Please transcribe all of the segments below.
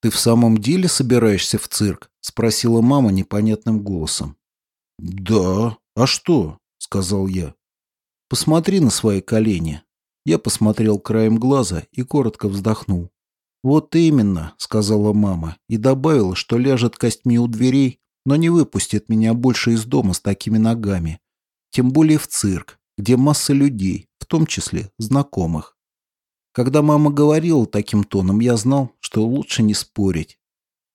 «Ты в самом деле собираешься в цирк?» — спросила мама непонятным голосом. «Да. А что?» — сказал я. «Посмотри на свои колени». Я посмотрел краем глаза и коротко вздохнул. «Вот именно», — сказала мама, и добавила, что ляжет костьми у дверей, но не выпустит меня больше из дома с такими ногами. Тем более в цирк, где масса людей, в том числе знакомых. Когда мама говорила таким тоном, я знал, что лучше не спорить.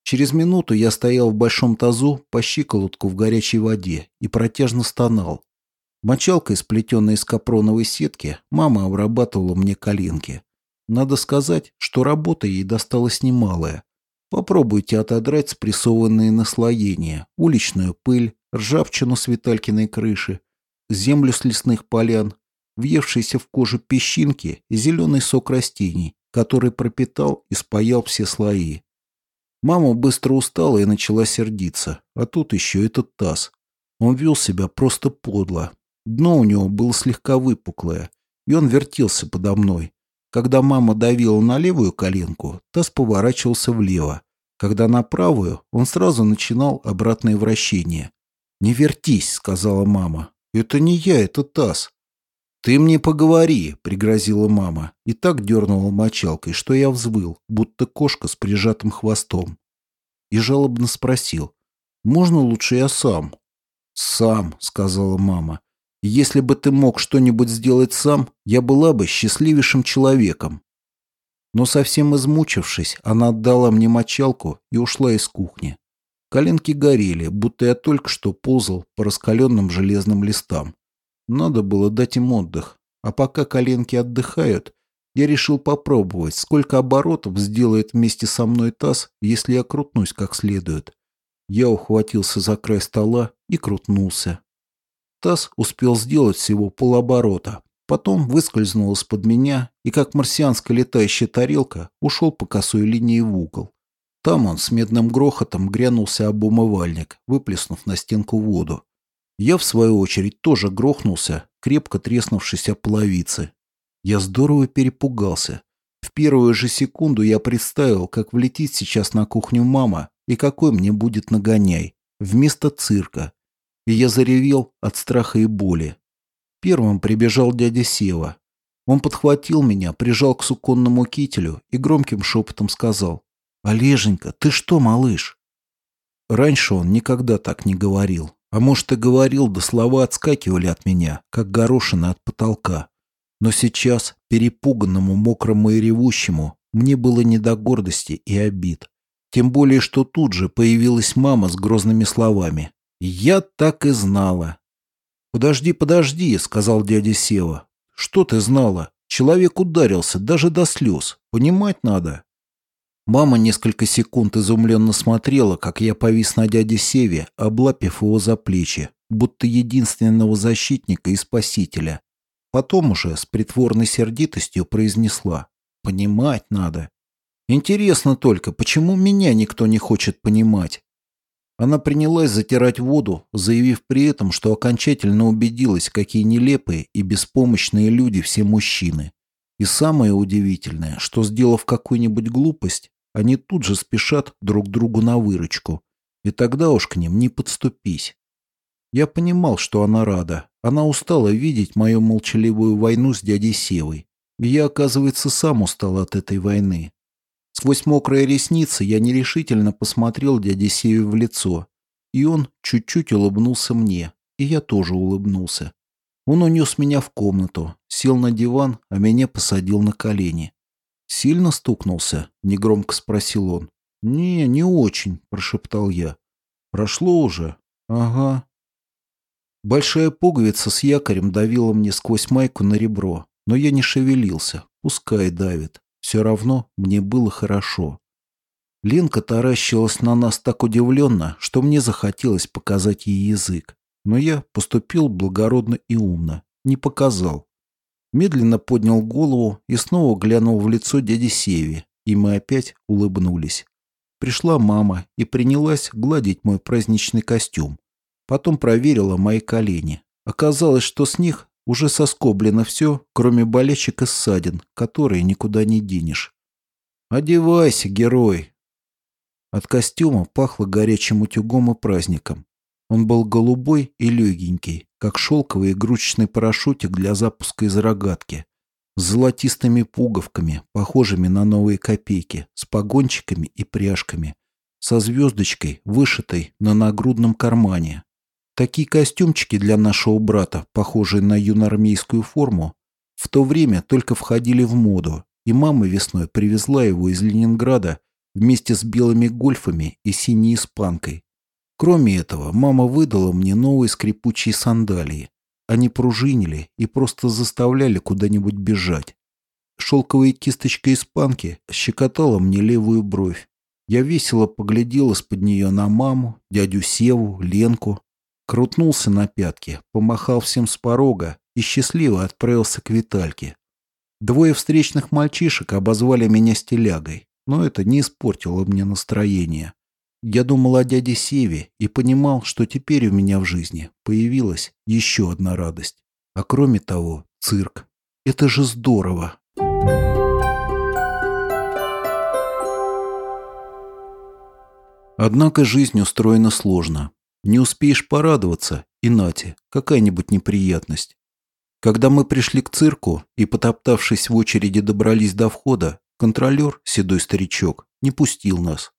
Через минуту я стоял в большом тазу по щиколотку в горячей воде и протяжно стонал. Мочалкой, сплетенной из капроновой сетки, мама обрабатывала мне коленки. Надо сказать, что работа ей досталась немалая. Попробуйте отодрать спрессованные наслоения, уличную пыль, ржавчину с Виталькиной крыши, землю с лесных полян, въевшиеся в кожу песчинки и зеленый сок растений, который пропитал и спаял все слои. Мама быстро устала и начала сердиться, а тут еще этот таз. Он вел себя просто подло. Дно у него было слегка выпуклое, и он вертелся подо мной. Когда мама давила на левую коленку, таз поворачивался влево. Когда на правую, он сразу начинал обратное вращение. «Не вертись», — сказала мама. «Это не я, это таз». «Ты мне поговори», — пригрозила мама, и так дернула мочалкой, что я взвыл, будто кошка с прижатым хвостом. И жалобно спросил, «Можно лучше я сам?» «Сам», — сказала мама. «Если бы ты мог что-нибудь сделать сам, я была бы счастливейшим человеком». Но совсем измучившись, она отдала мне мочалку и ушла из кухни. Коленки горели, будто я только что ползал по раскаленным железным листам. Надо было дать им отдых. А пока коленки отдыхают, я решил попробовать, сколько оборотов сделает вместе со мной таз, если я крутнусь как следует. Я ухватился за край стола и крутнулся. Таз успел сделать всего полоборота. Потом выскользнул из-под меня и, как марсианская летающая тарелка, ушел по косой линии в угол. Там он с медным грохотом грянулся об умывальник, выплеснув на стенку воду. Я, в свою очередь, тоже грохнулся, крепко треснувшись о половицы. Я здорово перепугался. В первую же секунду я представил, как влетит сейчас на кухню мама и какой мне будет нагоняй, вместо цирка. И я заревел от страха и боли. Первым прибежал дядя Сева. Он подхватил меня, прижал к суконному кителю и громким шепотом сказал. «Олеженька, ты что, малыш?» Раньше он никогда так не говорил. А может, и говорил, да слова отскакивали от меня, как горошины от потолка. Но сейчас, перепуганному, мокрому и ревущему, мне было не до гордости и обид. Тем более, что тут же появилась мама с грозными словами. «Я так и знала». «Подожди, подожди», — сказал дядя Сева. «Что ты знала? Человек ударился, даже до слез. Понимать надо». Мама несколько секунд изумленно смотрела, как я повис на дяде Севе, облапив его за плечи, будто единственного защитника и спасителя. Потом уже с притворной сердитостью произнесла «Понимать надо». Интересно только, почему меня никто не хочет понимать? Она принялась затирать воду, заявив при этом, что окончательно убедилась, какие нелепые и беспомощные люди все мужчины. И самое удивительное, что, сделав какую-нибудь глупость, они тут же спешат друг другу на выручку. И тогда уж к ним не подступись. Я понимал, что она рада. Она устала видеть мою молчаливую войну с дядей Севой. И я, оказывается, сам устал от этой войны. Сквозь мокрые ресницы я нерешительно посмотрел дяде Севе в лицо. И он чуть-чуть улыбнулся мне. И я тоже улыбнулся. Он унес меня в комнату, сел на диван, а меня посадил на колени. «Сильно стукнулся?» — негромко спросил он. «Не, не очень», — прошептал я. «Прошло уже?» «Ага». Большая пуговица с якорем давила мне сквозь майку на ребро, но я не шевелился, пускай давит. Все равно мне было хорошо. Ленка таращилась на нас так удивленно, что мне захотелось показать ей язык. Но я поступил благородно и умно, не показал медленно поднял голову и снова глянул в лицо дяди Севи, и мы опять улыбнулись. Пришла мама и принялась гладить мой праздничный костюм. Потом проверила мои колени. Оказалось, что с них уже соскоблено все, кроме болячек и ссадин, которые никуда не денешь. «Одевайся, герой!» От костюма пахло горячим утюгом и праздником. Он был голубой и легенький, как шелковый игрушечный парашютик для запуска из рогатки, с золотистыми пуговками, похожими на новые копейки, с погончиками и пряжками, со звездочкой, вышитой на нагрудном кармане. Такие костюмчики для нашего брата, похожие на юноармейскую форму, в то время только входили в моду, и мама весной привезла его из Ленинграда вместе с белыми гольфами и синей испанкой. Кроме этого, мама выдала мне новые скрипучие сандалии. Они пружинили и просто заставляли куда-нибудь бежать. Шелковая кисточка испанки щекотала мне левую бровь. Я весело поглядел из-под нее на маму, дядю Севу, Ленку. Крутнулся на пятки, помахал всем с порога и счастливо отправился к Витальке. Двое встречных мальчишек обозвали меня стилягой, но это не испортило мне настроение. Я думал о дяде Севе и понимал, что теперь у меня в жизни появилась еще одна радость. А кроме того, цирк. Это же здорово. Однако жизнь устроена сложно. Не успеешь порадоваться, и нате, какая-нибудь неприятность. Когда мы пришли к цирку и, потоптавшись в очереди, добрались до входа, контролер, седой старичок, не пустил нас.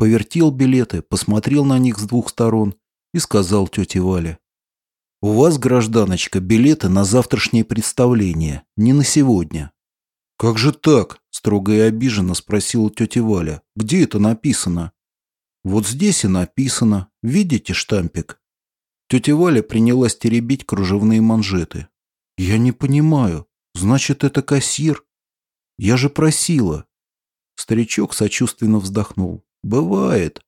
Повертел билеты, посмотрел на них с двух сторон и сказал тете Вале. «У вас, гражданочка, билеты на завтрашнее представление, не на сегодня». «Как же так?» – строго и обиженно спросила тетя Валя. «Где это написано?» «Вот здесь и написано. Видите штампик?» Тетя Валя принялась теребить кружевные манжеты. «Я не понимаю. Значит, это кассир? Я же просила». Старичок сочувственно вздохнул. «Бывает.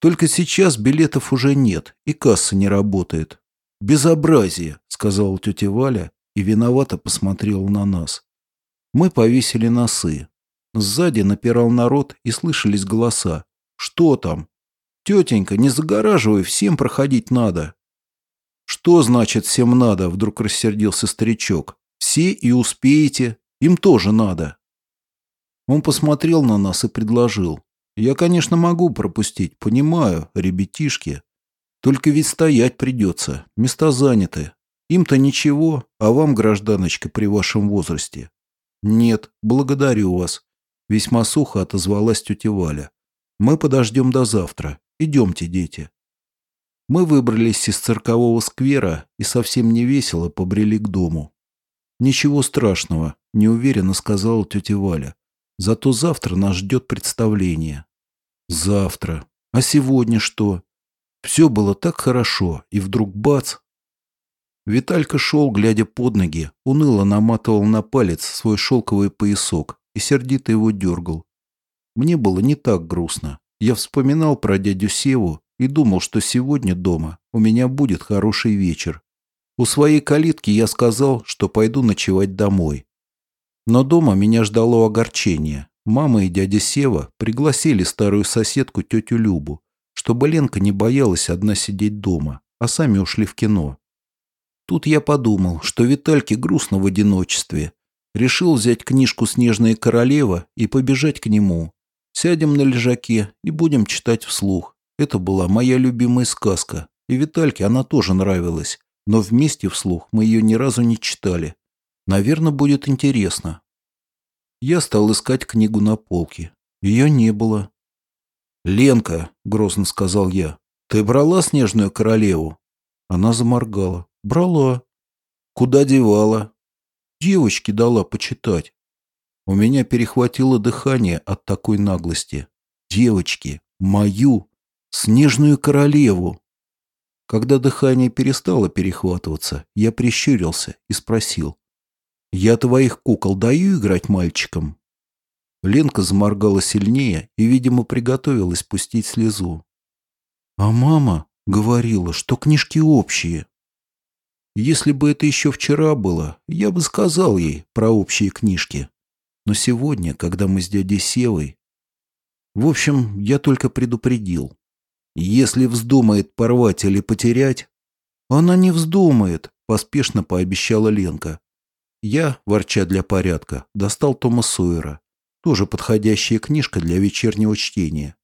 Только сейчас билетов уже нет, и касса не работает». «Безобразие», — сказала тетя Валя и виновато посмотрела на нас. Мы повесили носы. Сзади напирал народ и слышались голоса. «Что там?» «Тетенька, не загораживай, всем проходить надо». «Что значит всем надо?» — вдруг рассердился старичок. «Все и успеете. Им тоже надо». Он посмотрел на нас и предложил. «Я, конечно, могу пропустить, понимаю, ребятишки. Только ведь стоять придется, места заняты. Им-то ничего, а вам, гражданочка, при вашем возрасте». «Нет, благодарю вас», — весьма сухо отозвалась тетя Валя. «Мы подождем до завтра. Идемте, дети». Мы выбрались из циркового сквера и совсем не весело побрели к дому. «Ничего страшного», — неуверенно сказала тетя Валя. «Зато завтра нас ждет представление». «Завтра. А сегодня что?» Все было так хорошо, и вдруг бац! Виталька шел, глядя под ноги, уныло наматывал на палец свой шелковый поясок и сердито его дергал. Мне было не так грустно. Я вспоминал про дядю Севу и думал, что сегодня дома у меня будет хороший вечер. У своей калитки я сказал, что пойду ночевать домой. Но дома меня ждало огорчение. Мама и дядя Сева пригласили старую соседку тетю Любу, чтобы Ленка не боялась одна сидеть дома, а сами ушли в кино. Тут я подумал, что Витальке грустно в одиночестве. Решил взять книжку «Снежная королева» и побежать к нему. Сядем на лежаке и будем читать вслух. Это была моя любимая сказка, и Витальке она тоже нравилась, но вместе вслух мы ее ни разу не читали. Наверное, будет интересно. Я стал искать книгу на полке. Ее не было. «Ленка», — грозно сказал я, — «ты брала снежную королеву?» Она заморгала. «Брала». «Куда девала?» «Девочке дала почитать». У меня перехватило дыхание от такой наглости. «Девочки, мою!» Снежную королеву. Когда дыхание перестало перехватываться, я прищурился и спросил. «Я твоих кукол даю играть мальчикам?» Ленка заморгала сильнее и, видимо, приготовилась пустить слезу. «А мама говорила, что книжки общие». Если бы это еще вчера было, я бы сказал ей про общие книжки. Но сегодня, когда мы с дядей Севой... В общем, я только предупредил. Если вздумает порвать или потерять... Она не вздумает, поспешно пообещала Ленка. Я, ворча для порядка, достал Тома Сойера. Тоже подходящая книжка для вечернего чтения.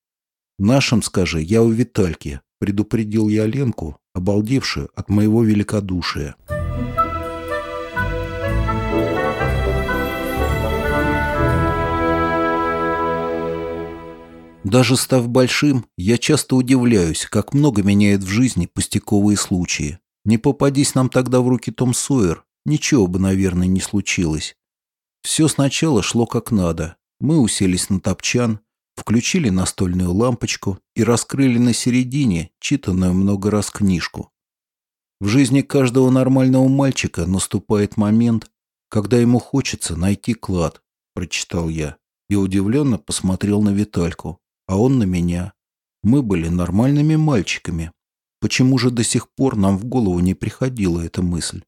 «Нашим скажи, я у Витальки», — предупредил я Ленку, обалдевшую от моего великодушия. Даже став большим, я часто удивляюсь, как много меняет в жизни пустяковые случаи. Не попадись нам тогда в руки Том Сойер, ничего бы, наверное, не случилось. Все сначала шло как надо. Мы уселись на топчан, включили настольную лампочку и раскрыли на середине читанную много раз книжку. В жизни каждого нормального мальчика наступает момент, когда ему хочется найти клад, прочитал я, и удивленно посмотрел на Витальку а он на меня. Мы были нормальными мальчиками. Почему же до сих пор нам в голову не приходила эта мысль?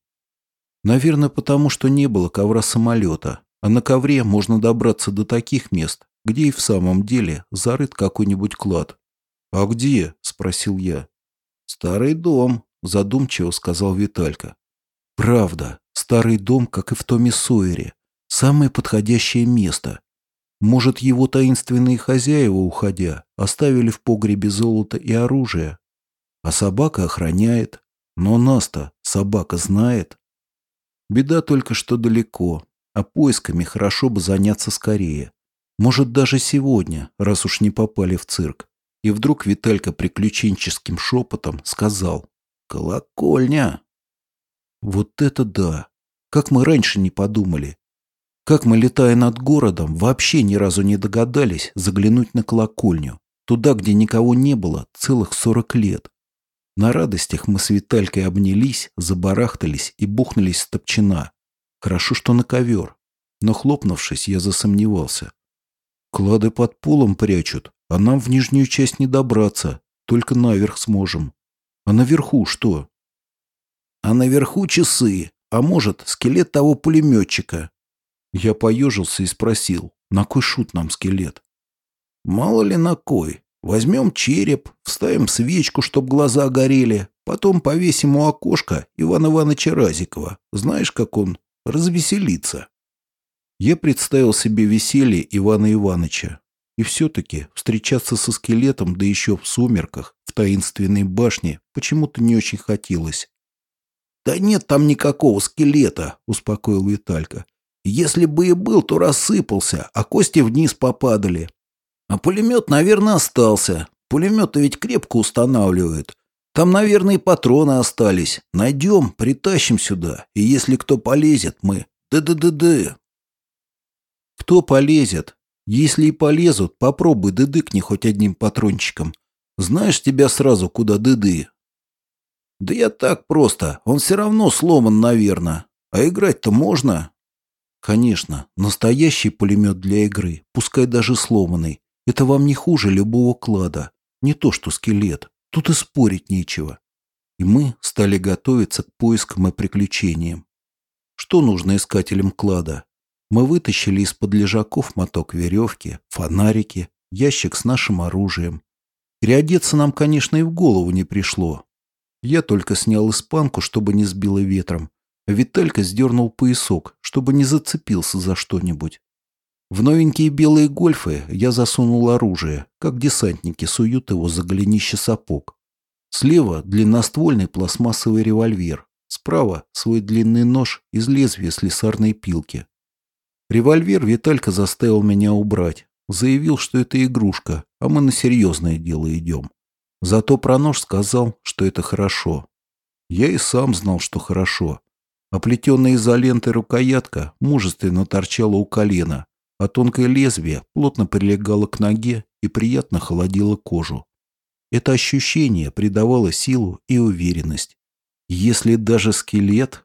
Наверное, потому что не было ковра-самолета, а на ковре можно добраться до таких мест, где и в самом деле зарыт какой-нибудь клад. «А где?» – спросил я. «Старый дом», – задумчиво сказал Виталька. «Правда, старый дом, как и в Томе Сойере. Самое подходящее место. Может, его таинственные хозяева, уходя, оставили в погребе золото и оружие? А собака охраняет. Но нас-то собака знает. Беда только, что далеко, а поисками хорошо бы заняться скорее. Может, даже сегодня, раз уж не попали в цирк. И вдруг Виталька приключенческим шепотом сказал «Колокольня!» Вот это да! Как мы раньше не подумали. Как мы, летая над городом, вообще ни разу не догадались заглянуть на колокольню, туда, где никого не было целых сорок лет. На радостях мы с Виталькой обнялись, забарахтались и бухнулись с топчина. Хорошо, что на ковер. Но хлопнувшись, я засомневался. Клады под полом прячут, а нам в нижнюю часть не добраться, только наверх сможем. А наверху что? А наверху часы, а может, скелет того пулеметчика, я поежился и спросил, на кой шут нам скелет? Мало ли на кой. Возьмем череп, вставим свечку, чтоб глаза горели, потом повесим у окошка Ивана Ивановича Разикова. Знаешь, как он развеселится? Я представил себе веселье Ивана Ивановича. И все-таки встречаться со скелетом, да еще в сумерках, в таинственной башне, почему-то не очень хотелось. «Да нет там никакого скелета», — успокоил Виталька. Если бы и был, то рассыпался, а кости вниз попадали. А пулемет, наверное, остался. Пулемет-то ведь крепко устанавливают. Там, наверное, и патроны остались. Найдем, притащим сюда. И если кто полезет, мы... Ды-ды-ды-ды. Кто полезет? Если и полезут, попробуй дыдыкни хоть одним патрончиком. Знаешь тебя сразу, куда дыды. Да я так просто. Он все равно сломан, наверное. А играть-то можно. Конечно, настоящий пулемет для игры, пускай даже сломанный, это вам не хуже любого клада. Не то что скелет. Тут и спорить нечего. И мы стали готовиться к поискам и приключениям. Что нужно искателям клада? Мы вытащили из-под лежаков моток веревки, фонарики, ящик с нашим оружием. Переодеться нам, конечно, и в голову не пришло. Я только снял испанку, чтобы не сбило ветром, Виталька сдернул поясок, чтобы не зацепился за что-нибудь. В новенькие белые гольфы я засунул оружие, как десантники суют его за голенище сапог. Слева длинноствольный пластмассовый револьвер, справа свой длинный нож из лезвия слесарной пилки. Револьвер Виталька заставил меня убрать. Заявил, что это игрушка, а мы на серьезное дело идем. Зато про нож сказал, что это хорошо. Я и сам знал, что хорошо. Оплетенная изолентой рукоятка мужественно торчала у колена, а тонкое лезвие плотно прилегало к ноге и приятно холодило кожу. Это ощущение придавало силу и уверенность. Если даже скелет,